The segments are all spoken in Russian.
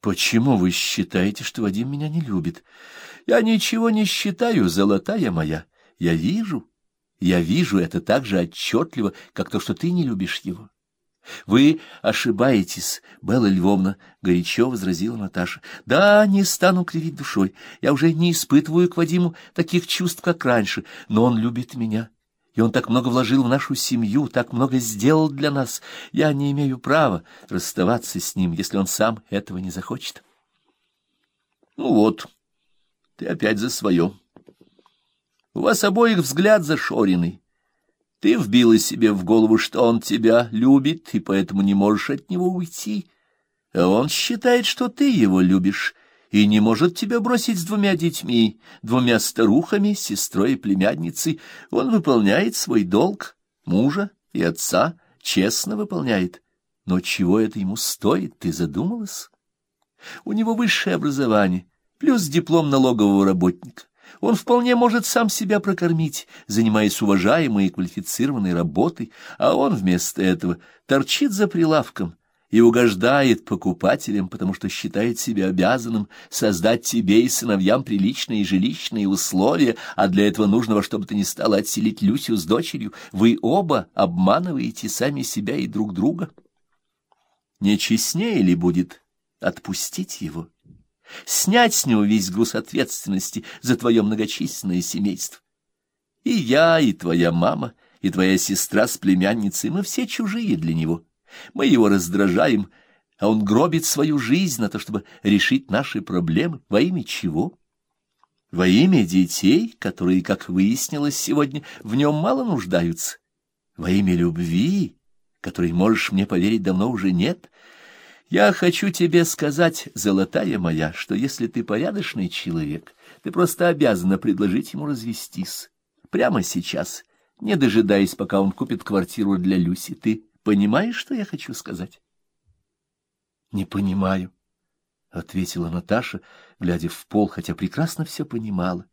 Почему вы считаете, что Вадим меня не любит? Я ничего не считаю, золотая моя. Я вижу, я вижу это так же отчетливо, как то, что ты не любишь его. Вы ошибаетесь, Белла Львовна, — горячо возразила Наташа. Да, не стану кривить душой. Я уже не испытываю к Вадиму таких чувств, как раньше, но он любит меня. И он так много вложил в нашу семью, так много сделал для нас. Я не имею права расставаться с ним, если он сам этого не захочет. Ну вот, ты опять за свое. У вас обоих взгляд зашоренный. Ты вбила себе в голову, что он тебя любит, и поэтому не можешь от него уйти. А он считает, что ты его любишь, и не может тебя бросить с двумя детьми, двумя старухами, сестрой и племянницей. Он выполняет свой долг, мужа и отца, честно выполняет. Но чего это ему стоит, ты задумалась? У него высшее образование, плюс диплом налогового работника. Он вполне может сам себя прокормить, занимаясь уважаемой и квалифицированной работой, а он вместо этого торчит за прилавком и угождает покупателям, потому что считает себя обязанным создать тебе и сыновьям приличные жилищные условия, а для этого нужно во что бы то ни стало отселить Люсю с дочерью. Вы оба обманываете сами себя и друг друга. Не честнее ли будет отпустить его? снять с него весь груз ответственности за твое многочисленное семейство. И я, и твоя мама, и твоя сестра с племянницей, мы все чужие для него. Мы его раздражаем, а он гробит свою жизнь на то, чтобы решить наши проблемы. Во имя чего? Во имя детей, которые, как выяснилось сегодня, в нем мало нуждаются. Во имя любви, которой, можешь мне поверить, давно уже нет — я хочу тебе сказать, золотая моя, что если ты порядочный человек, ты просто обязана предложить ему развестись. Прямо сейчас, не дожидаясь, пока он купит квартиру для Люси. Ты понимаешь, что я хочу сказать? — Не понимаю, — ответила Наташа, глядя в пол, хотя прекрасно все понимала.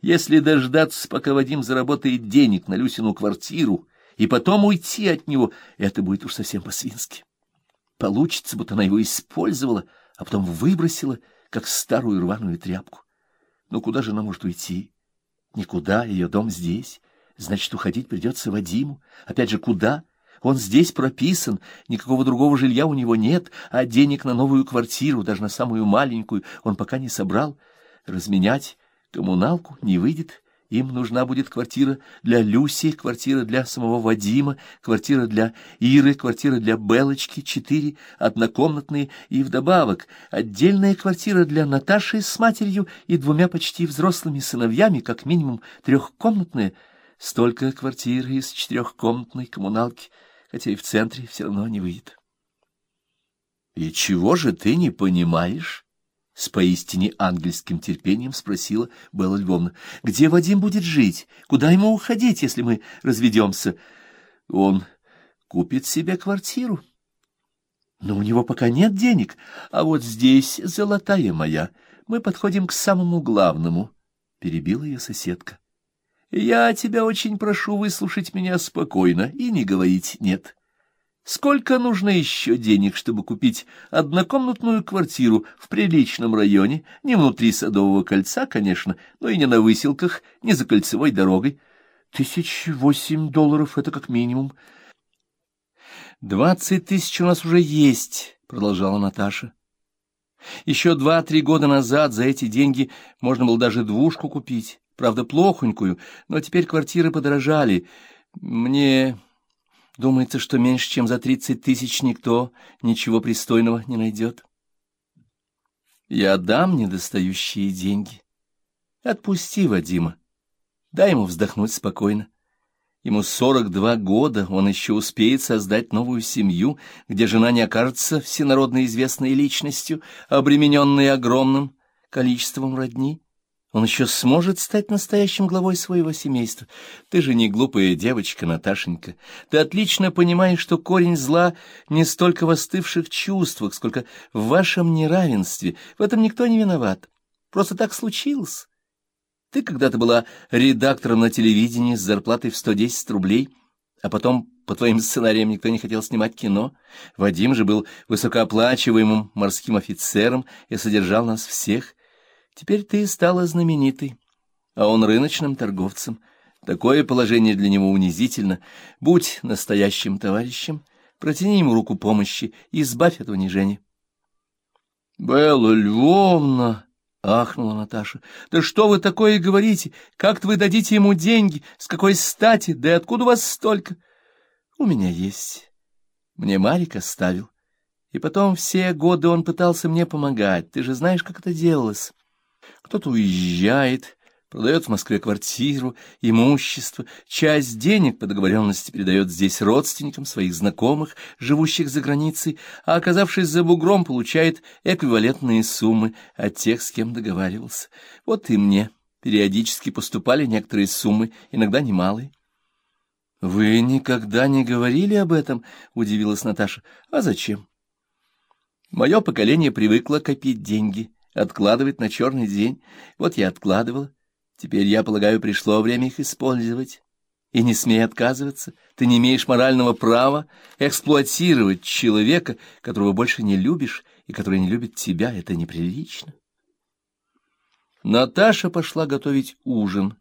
Если дождаться, пока Вадим заработает денег на Люсину квартиру, и потом уйти от него, это будет уж совсем по-свински. Получится, будто она его использовала, а потом выбросила, как старую рваную тряпку. Но куда же она может уйти? Никуда, ее дом здесь. Значит, уходить придется Вадиму. Опять же, куда? Он здесь прописан, никакого другого жилья у него нет, а денег на новую квартиру, даже на самую маленькую, он пока не собрал. Разменять коммуналку не выйдет. Им нужна будет квартира для Люси, квартира для самого Вадима, квартира для Иры, квартира для Белочки, четыре однокомнатные и вдобавок отдельная квартира для Наташи с матерью и двумя почти взрослыми сыновьями, как минимум трехкомнатная. Столько квартир из четырехкомнатной коммуналки, хотя и в центре все равно не выйдет. — И чего же ты не понимаешь? — с поистине ангельским терпением спросила Белла Львовна. — Где Вадим будет жить? Куда ему уходить, если мы разведемся? — Он купит себе квартиру. — Но у него пока нет денег. А вот здесь, золотая моя, мы подходим к самому главному, — перебила ее соседка. — Я тебя очень прошу выслушать меня спокойно и не говорить «нет». Сколько нужно еще денег, чтобы купить однокомнатную квартиру в приличном районе, не внутри Садового кольца, конечно, но и не на выселках, не за кольцевой дорогой? Тысяч восемь долларов — это как минимум. Двадцать тысяч у нас уже есть, — продолжала Наташа. Еще два-три года назад за эти деньги можно было даже двушку купить, правда, плохонькую, но теперь квартиры подорожали. Мне... Думается, что меньше, чем за тридцать тысяч никто ничего пристойного не найдет. Я дам недостающие деньги. Отпусти Вадима. Дай ему вздохнуть спокойно. Ему сорок два года, он еще успеет создать новую семью, где жена не окажется всенародно известной личностью, обремененной огромным количеством родни. Он еще сможет стать настоящим главой своего семейства. Ты же не глупая девочка, Наташенька. Ты отлично понимаешь, что корень зла не столько в остывших чувствах, сколько в вашем неравенстве. В этом никто не виноват. Просто так случилось. Ты когда-то была редактором на телевидении с зарплатой в 110 рублей, а потом по твоим сценариям никто не хотел снимать кино. Вадим же был высокооплачиваемым морским офицером и содержал нас всех. Теперь ты стала знаменитой, а он рыночным торговцем. Такое положение для него унизительно. Будь настоящим товарищем, протяни ему руку помощи и избавь от унижения. — Белла Львовна! — ахнула Наташа. — Да что вы такое говорите? Как-то вы дадите ему деньги? С какой стати? Да и откуда у вас столько? — У меня есть. Мне Марик оставил. И потом все годы он пытался мне помогать. Ты же знаешь, как это делалось. Кто-то уезжает, продает в Москве квартиру, имущество, часть денег по договоренности передает здесь родственникам своих знакомых, живущих за границей, а, оказавшись за бугром, получает эквивалентные суммы от тех, с кем договаривался. Вот и мне периодически поступали некоторые суммы, иногда немалые. — Вы никогда не говорили об этом? — удивилась Наташа. — А зачем? Мое поколение привыкло копить деньги, откладывать на черный день. Вот я откладывала. Теперь, я полагаю, пришло время их использовать. И не смей отказываться, ты не имеешь морального права эксплуатировать человека, которого больше не любишь и который не любит тебя, это неприлично. Наташа пошла готовить ужин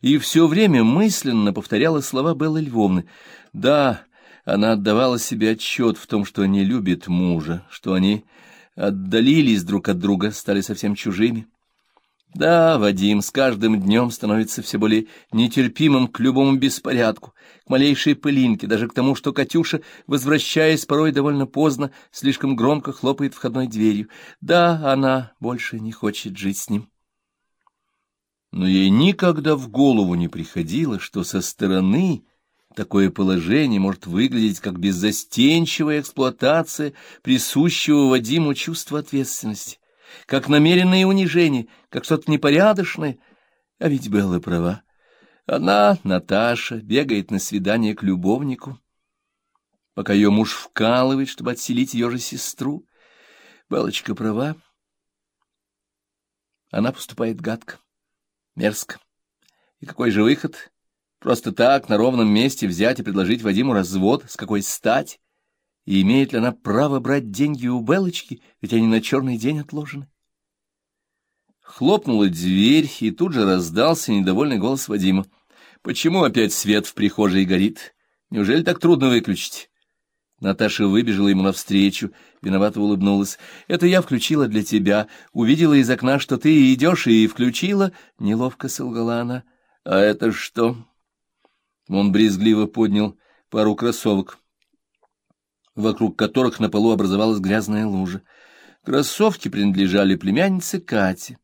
и все время мысленно повторяла слова Беллы Львовны. Да, она отдавала себе отчет в том, что не любит мужа, что они отдалились друг от друга, стали совсем чужими. Да, Вадим с каждым днем становится все более нетерпимым к любому беспорядку, к малейшей пылинке, даже к тому, что Катюша, возвращаясь порой довольно поздно, слишком громко хлопает входной дверью. Да, она больше не хочет жить с ним. Но ей никогда в голову не приходило, что со стороны такое положение может выглядеть как беззастенчивая эксплуатация присущего Вадиму чувства ответственности как намеренное унижение, как что-то непорядочное. А ведь Белла права. Она, Наташа, бегает на свидание к любовнику, пока ее муж вкалывает, чтобы отселить ее же сестру. Белочка права. Она поступает гадко, мерзко. И какой же выход? Просто так, на ровном месте взять и предложить Вадиму развод? С какой стать? И имеет ли она право брать деньги у Белочки, ведь они на черный день отложены? Хлопнула дверь, и тут же раздался недовольный голос Вадима. «Почему опять свет в прихожей горит? Неужели так трудно выключить?» Наташа выбежала ему навстречу, виновато улыбнулась. «Это я включила для тебя. Увидела из окна, что ты идешь, и включила». Неловко солгала она. «А это что?» Он брезгливо поднял пару кроссовок, вокруг которых на полу образовалась грязная лужа. Кроссовки принадлежали племяннице Кате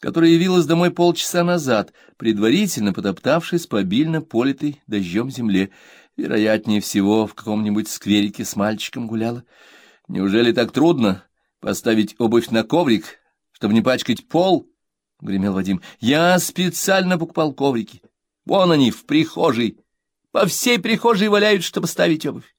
которая явилась домой полчаса назад, предварительно потоптавшись по обильно политой дождем земле. Вероятнее всего, в каком-нибудь скверике с мальчиком гуляла. Неужели так трудно поставить обувь на коврик, чтобы не пачкать пол? — гремел Вадим. — Я специально покупал коврики. Вон они, в прихожей. По всей прихожей валяют, чтобы ставить обувь.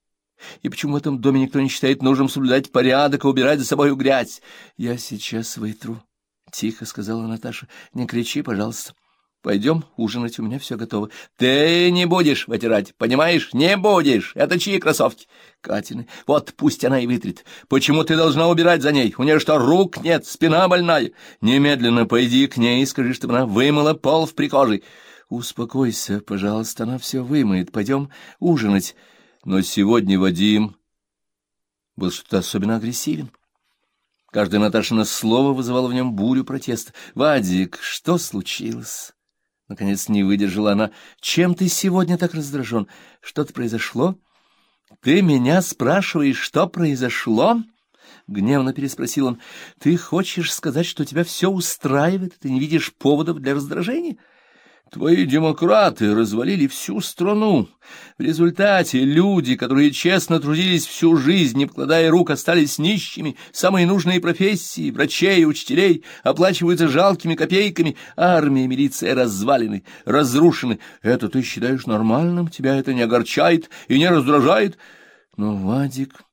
И почему в этом доме никто не считает нужным соблюдать порядок и убирать за собой грязь? Я сейчас вытру. — тихо сказала Наташа. — Не кричи, пожалуйста. Пойдем ужинать, у меня все готово. — Ты не будешь вытирать, понимаешь? Не будешь. Это чьи кроссовки? — Катины. Вот пусть она и вытрет. Почему ты должна убирать за ней? У нее что, рук нет, спина больная? Немедленно пойди к ней и скажи, чтобы она вымыла пол в прихожей. — Успокойся, пожалуйста, она все вымоет. Пойдем ужинать. Но сегодня Вадим был что-то особенно агрессивен. Каждое Наташино слово вызывало в нем бурю протеста. «Вадик, что случилось?» Наконец не выдержала она. «Чем ты сегодня так раздражен? Что-то произошло?» «Ты меня спрашиваешь, что произошло?» Гневно переспросил он. «Ты хочешь сказать, что тебя все устраивает, ты не видишь поводов для раздражения?» Твои демократы развалили всю страну. В результате люди, которые честно трудились всю жизнь, не покладая рук, остались нищими. Самые нужные профессии, врачей, учителей, оплачиваются жалкими копейками. Армия, милиция развалины, разрушены. Это ты считаешь нормальным? Тебя это не огорчает и не раздражает? Но, Вадик,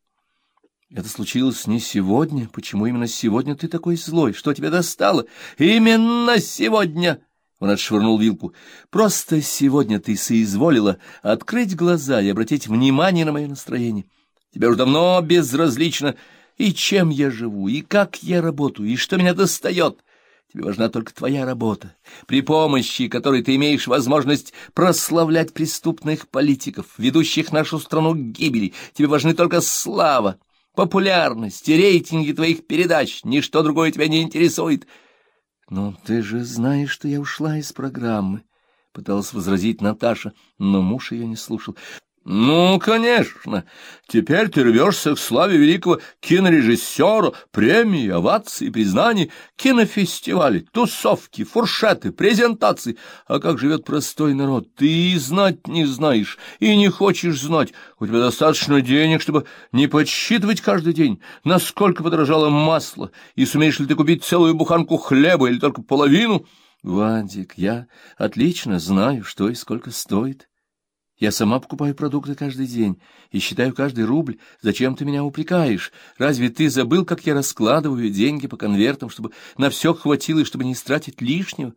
это случилось не сегодня. Почему именно сегодня ты такой злой? Что тебя достало? Именно сегодня! Он отшвырнул вилку. «Просто сегодня ты соизволила открыть глаза и обратить внимание на мое настроение. Тебе уж давно безразлично, и чем я живу, и как я работаю, и что меня достает. Тебе важна только твоя работа, при помощи которой ты имеешь возможность прославлять преступных политиков, ведущих нашу страну к гибели. Тебе важны только слава, популярность и рейтинги твоих передач. Ничто другое тебя не интересует». «Но ты же знаешь, что я ушла из программы», — пыталась возразить Наташа, но муж ее не слушал. «Ну, конечно. Теперь ты рвешься к славе великого кинорежиссера, премии, овации, признаний, кинофестивали, тусовки, фуршеты, презентации. А как живет простой народ, ты и знать не знаешь, и не хочешь знать. У тебя достаточно денег, чтобы не подсчитывать каждый день, насколько подорожало масло, и сумеешь ли ты купить целую буханку хлеба или только половину». «Вадик, я отлично знаю, что и сколько стоит». Я сама покупаю продукты каждый день и считаю каждый рубль. Зачем ты меня упрекаешь? Разве ты забыл, как я раскладываю деньги по конвертам, чтобы на все хватило и чтобы не истратить лишнего?